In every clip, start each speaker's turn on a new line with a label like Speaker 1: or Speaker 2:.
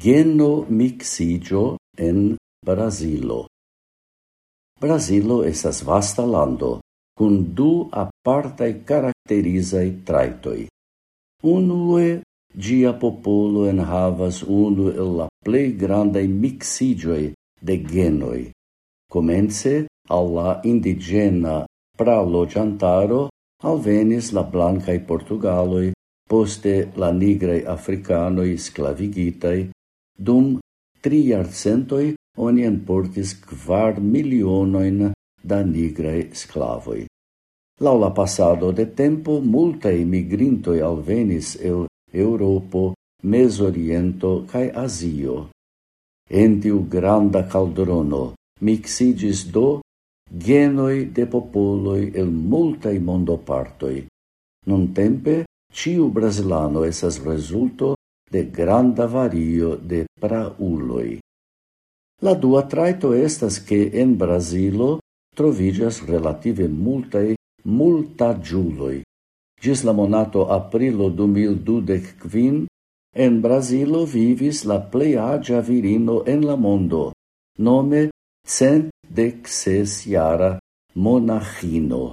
Speaker 1: geno mixigio en Brasilo. Brasilo estas vasta lando, cun du apartai caracterizai traitoi. Unue, gia popolo en havas unu el la plei grandai mixigioi de genoi. Comence, alla indigena pralogiantaro alvenis la blancai portugaloi, poste la nigrei africanoi sclavigitai, Dum tri jarcentoj oni enportis quar milionoin da nigrae sclavoi. Laula passado de tempo multaj migrintoj alvenis el Europo, Mesoriento cae Azio. Entiu granda calderono mixigis do genoi de popoloi el multai mondopartoi. Nun tempe, ciu brasilano esas resulto de granda vario de prauloi. La dua traito estas che en Brasilo trovigas relative multae multagiuloi. Gis la monato aprilo 2025, en Brasilo vivis la plei agia virino en la mondo, nome cent dec ses iara monachino.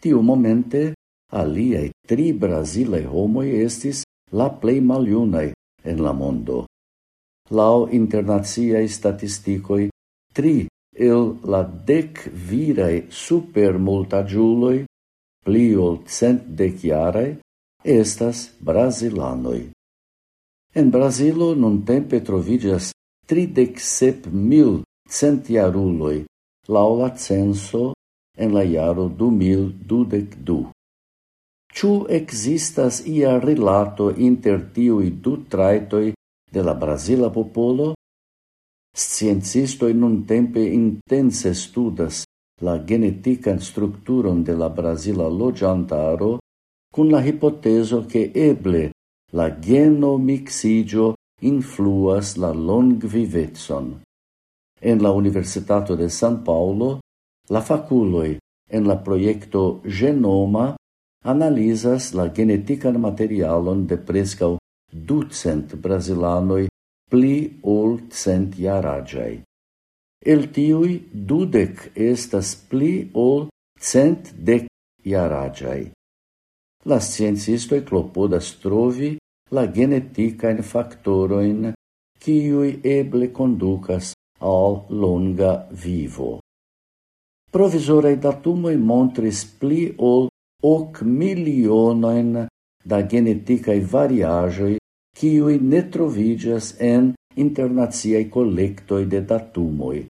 Speaker 1: Tiu momente, aliei tri brasilae homoi estis la plei maliunai en la mondo. Lau internaziai statisticoi, tri el la dec virai super multagiuloi, pli ol cent dec estas brasilanoi. En Brazilo nun tempe trovigas tridec sep mil centiaruloi, lau la censo en la jaro du mil dudec du. Ciu existas ia rilato inter tiui du traitoi de la Brasila popolo? Sciencistoi nun tempe intense studas la genetican structuron de la Brasila logiantaro cun la hipoteso che eble la genomixigio influas la longvivetson. En la Universitato de San Paulo, la faculoi en la proiecto Genoma analizas la genetican materialon de prescau ducent brasilanoi pli ol cent iaragiai. El tiui dudec estas pli ol cent dec iaragiai. La sciencistoi clopodas trovi la geneticaen factoroin quiui eble conducas al longa vivo. Provisorei datumoi montris pli ol hoc milionoin da geneticae variagioi quiui ne trovigas en internaziae collectoi de datumoi.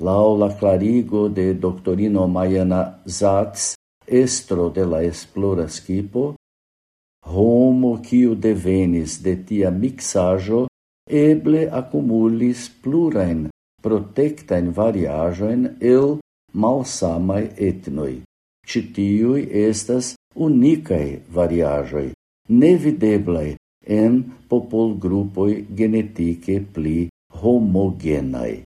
Speaker 1: Lau la clarigo de doctorino Maiana Zatz, estro de la esplora skipo, Homo quiu devenis de tia mixajo eble accumulis plurain protectain variajoin el malsamai etnoi. Citiui estas unicae variajoi, nevideblai en popolgrupoi genetice pli homogenae.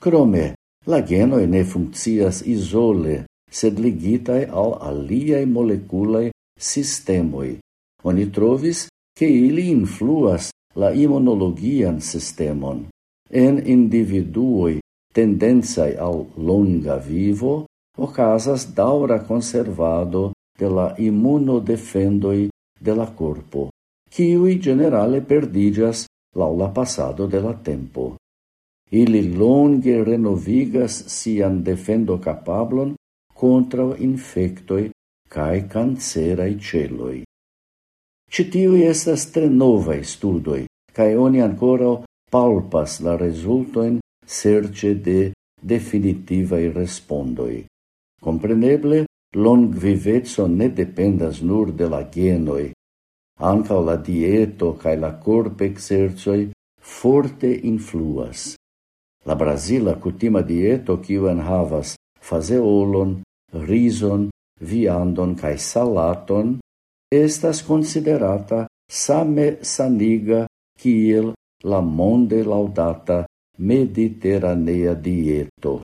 Speaker 1: Crome, la genoi ne funccias isole, sed ligitae al aliae moleculae sistemoi. Oni trovis che ili influas la immunologian sistemon. En individuoi tendensai al longa vivo, ocasas daura conservado de la immunodefendoi de la corpo, qui generale perdigas lau la passado de la tempo. Ili longe renovigas sian defendo capablon contra infectoi cae cancerai celoi. Citiui estas tre novae studoi, cae oni ancora palpas la resultoin serce de definitivae respondoi. Compreneble, longvivezzo ne dependas nur de la genoi. Anca la dieto cae la corp exerzoi forte influas. La Brasila cutima dieto kiu enhavas fazeolon, rison, viandon cae salaton estas considerata same saniga kiel la monde laudata mediterranea dieto.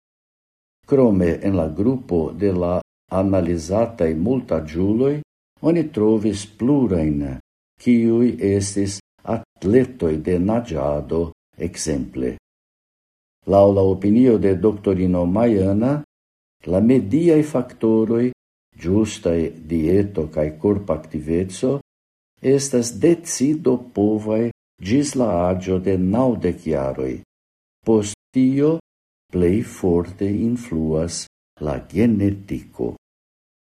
Speaker 1: Crome en la grupo de la analizatai multagiuloi oni trovis plurain, kiui estis atletoi de nagiado, exemple. Lau la opinio de doctorino Maiana, la mediae factoroi, giustae dieto cae corp activezzo, estas decido povae gis la agio de naudec iaroi. Post tio, plei forte influas la genetico.